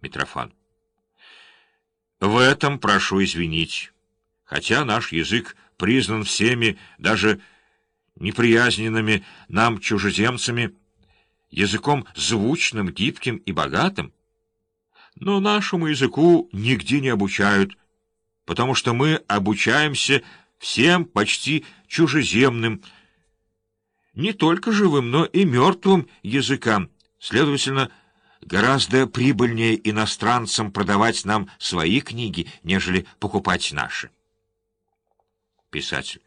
Митрофан. В этом прошу извинить. Хотя наш язык признан всеми, даже неприязненными нам чужеземцами, языком звучным, гибким и богатым, но нашему языку нигде не обучают, потому что мы обучаемся всем почти чужеземным, не только живым, но и мертвым языкам, следовательно, гораздо прибыльнее иностранцам продавать нам свои книги, нежели покупать наши. Писатель.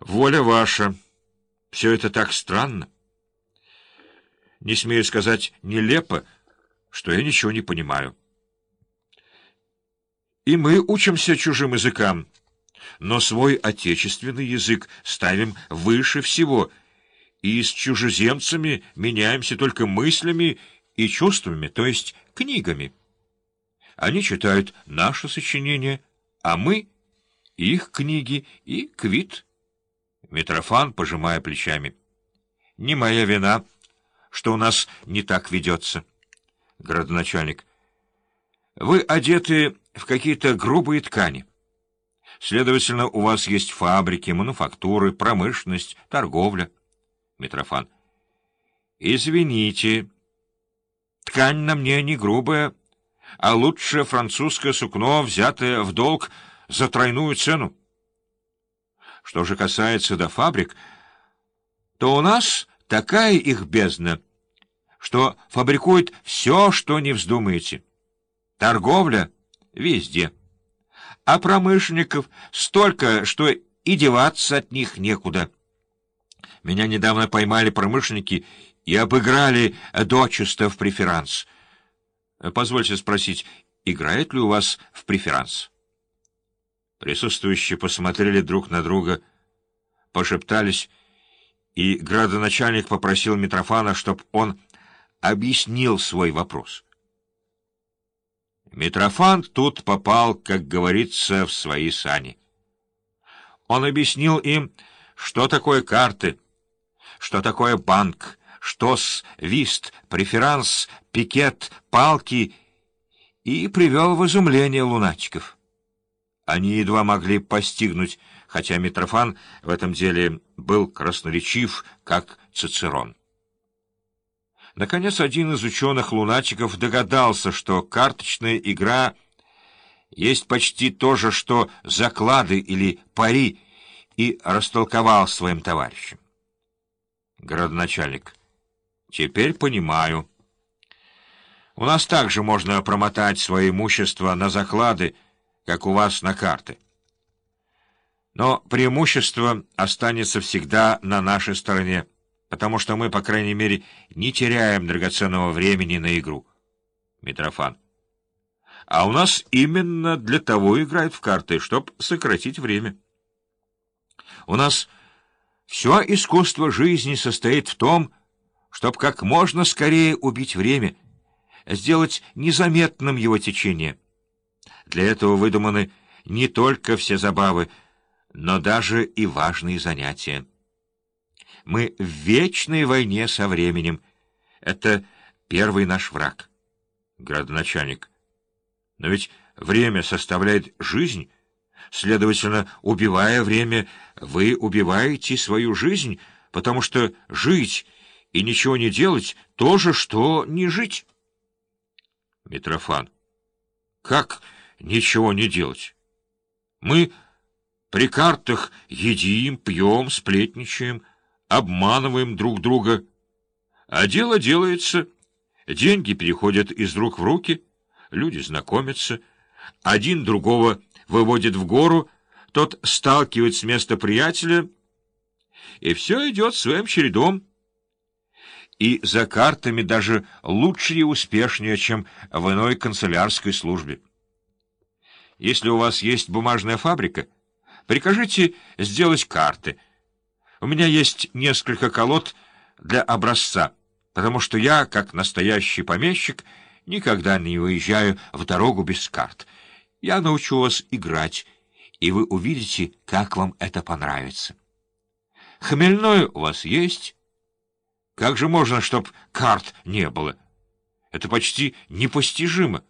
Воля ваша. Все это так странно. Не смею сказать нелепо, что я ничего не понимаю. И мы учимся чужим языкам, но свой отечественный язык ставим выше всего, и с чужеземцами меняемся только мыслями и чувствами, то есть книгами. Они читают наши сочинения, а мы — их книги и квит. Митрофан, пожимая плечами. Не моя вина, что у нас не так ведется. Градоначальник. Вы одеты в какие-то грубые ткани. Следовательно, у вас есть фабрики, мануфактуры, промышленность, торговля. Митрофан. Извините, Ткань на мне не грубая, а лучше французское сукно, взятое в долг за тройную цену. Что же касается до фабрик, то у нас такая их бездна, что фабрикует все, что не вздумаете. Торговля везде. А промышленников столько, что и деваться от них некуда. Меня недавно поймали промышленники и обыграли дочисто в преферанс. Позвольте спросить, играет ли у вас в преферанс? Присутствующие посмотрели друг на друга, пошептались, и градоначальник попросил Митрофана, чтобы он объяснил свой вопрос. Митрофан тут попал, как говорится, в свои сани. Он объяснил им, что такое карты, что такое банк, штос, вист, преферанс, пикет, палки и привел в изумление лунатиков. Они едва могли постигнуть, хотя Митрофан в этом деле был красноречив, как Цицерон. Наконец, один из ученых-лунатиков догадался, что карточная игра есть почти то же, что заклады или пари, и растолковал своим товарищам. Городоначальник. Теперь понимаю. У нас также можно промотать свое имущество на заклады, как у вас на карты. Но преимущество останется всегда на нашей стороне, потому что мы, по крайней мере, не теряем драгоценного времени на игру. Митрофан. А у нас именно для того играют в карты, чтобы сократить время. У нас все искусство жизни состоит в том, чтобы как можно скорее убить время, сделать незаметным его течение. Для этого выдуманы не только все забавы, но даже и важные занятия. Мы в вечной войне со временем. Это первый наш враг. Градоначальник. Но ведь время составляет жизнь. Следовательно, убивая время, вы убиваете свою жизнь, потому что жить — и ничего не делать — то же, что не жить. Митрофан. Как ничего не делать? Мы при картах едим, пьем, сплетничаем, обманываем друг друга. А дело делается, деньги переходят из рук в руки, люди знакомятся, один другого выводит в гору, тот сталкивает с места приятеля, и все идет своим чередом — и за картами даже лучше и успешнее, чем в иной канцелярской службе. Если у вас есть бумажная фабрика, прикажите сделать карты. У меня есть несколько колод для образца, потому что я, как настоящий помещик, никогда не выезжаю в дорогу без карт. Я научу вас играть, и вы увидите, как вам это понравится. Хмельной у вас есть... Как же можно, чтоб карт не было? Это почти непостижимо.